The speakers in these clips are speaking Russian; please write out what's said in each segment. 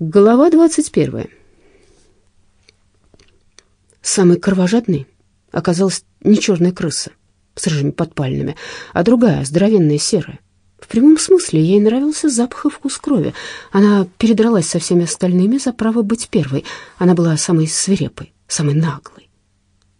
Глава двадцать первая. Самой кровожадной оказалась не черная крыса с рыжими подпальными, а другая, здоровенная серая. В прямом смысле ей нравился запах и вкус крови. Она передралась со всеми остальными за право быть первой. Она была самой свирепой, самой наглой.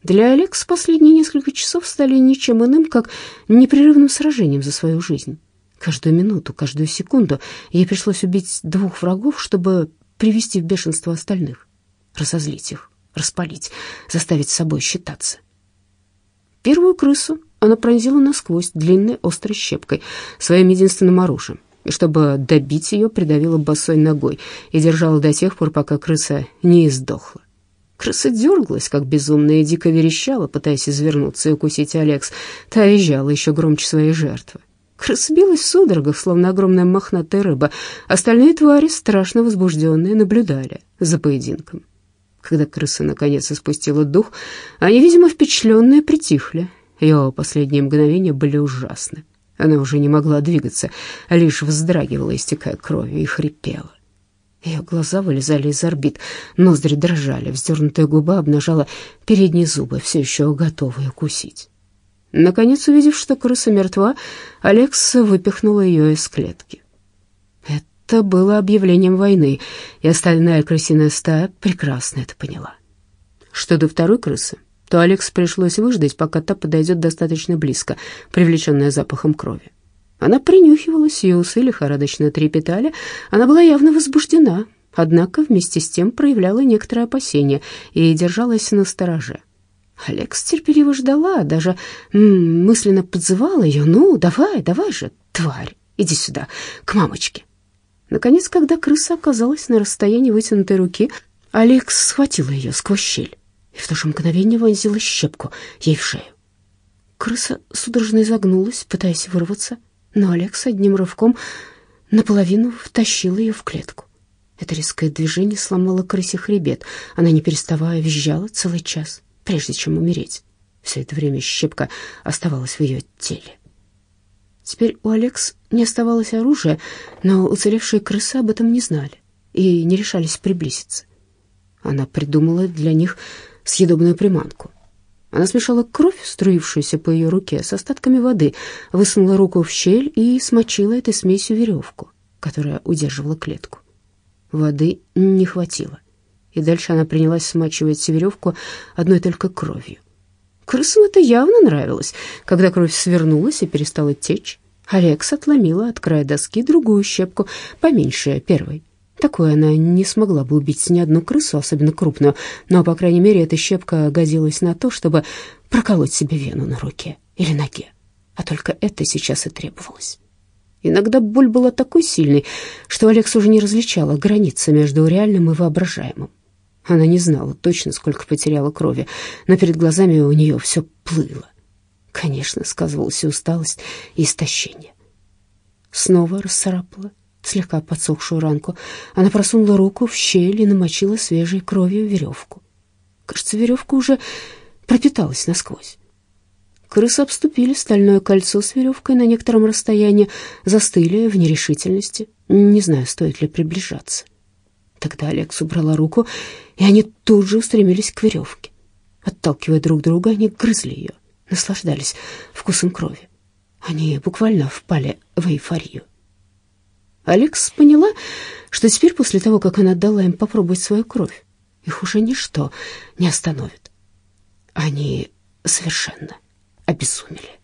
Для Алекс последние несколько часов стали ничем иным, как непрерывным сражением за свою жизнь. Каждую минуту, каждую секунду ей пришлось убить двух врагов, чтобы привести в бешенство остальных, разозлить их, распалить, заставить с собой считаться. Первую крысу она пронзила насквозь длинной острой щепкой, своим единственным оружием, и чтобы добить ее, придавила босой ногой и держала до тех пор, пока крыса не издохла. Крыса дергалась, как безумная, и дико верещала, пытаясь извернуться и укусить Алекс. Та визжала еще громче своей жертвы. Крыса билась в судорогах, словно огромная мохнатая рыба. Остальные твари, страшно возбужденные, наблюдали за поединком. Когда крыса наконец испустила дух, они, видимо, впечатленные, притихли. Ее последние мгновения были ужасны. Она уже не могла двигаться, а лишь вздрагивала, истекая кровью, и хрипела. Ее глаза вылезали из орбит, ноздри дрожали, вздернутая губа обнажала передние зубы, все еще готовые укусить. Наконец, увидев, что крыса мертва, Алекс выпихнула ее из клетки. Это было объявлением войны, и остальная крысиная стая прекрасно это поняла. Что до второй крысы, то Алекс пришлось выждать, пока та подойдет достаточно близко, привлеченная запахом крови. Она принюхивалась, ее усы лихорадочно трепетали, она была явно возбуждена, однако вместе с тем проявляла некоторое опасение и держалась на стороже. Алекс терпеливо ждала, даже мысленно подзывала ее. «Ну, давай, давай же, тварь, иди сюда, к мамочке». Наконец, когда крыса оказалась на расстоянии вытянутой руки, Алекс схватила ее сквозь щель и в то же мгновение вонзила щепку ей в шею. Крыса судорожно изогнулась, пытаясь вырваться, но Алекс одним рывком наполовину втащила ее в клетку. Это резкое движение сломало крысе хребет. Она, не переставая, визжала целый час прежде чем умереть. Все это время щепка оставалась в ее теле. Теперь у Алекс не оставалось оружия, но уцелевшие крысы об этом не знали и не решались приблизиться. Она придумала для них съедобную приманку. Она смешала кровь, струившуюся по ее руке, с остатками воды, высунула руку в щель и смочила этой смесью веревку, которая удерживала клетку. Воды не хватило и дальше она принялась смачивать веревку одной только кровью. Крысам это явно нравилось. Когда кровь свернулась и перестала течь, Алекс отломила от края доски другую щепку, поменьше первой. Такой она не смогла бы убить ни одну крысу, особенно крупную, но, по крайней мере, эта щепка годилась на то, чтобы проколоть себе вену на руке или ноге. А только это сейчас и требовалось. Иногда боль была такой сильной, что Алекс уже не различала границы между реальным и воображаемым. Она не знала точно, сколько потеряла крови, но перед глазами у нее все плыло. Конечно, сказывалась усталость, и истощение. Снова расцарапала слегка подсохшую ранку. Она просунула руку в щель и намочила свежей кровью веревку. Кажется, веревка уже пропиталась насквозь. Крысы обступили стальное кольцо с веревкой на некотором расстоянии, застыли в нерешительности, не зная, стоит ли приближаться. Тогда Алекс убрала руку, и они тут же устремились к веревке. Отталкивая друг друга, они грызли ее, наслаждались вкусом крови. Они буквально впали в эйфорию. Алекс поняла, что теперь, после того, как она дала им попробовать свою кровь, их уже ничто не остановит. Они совершенно обезумели.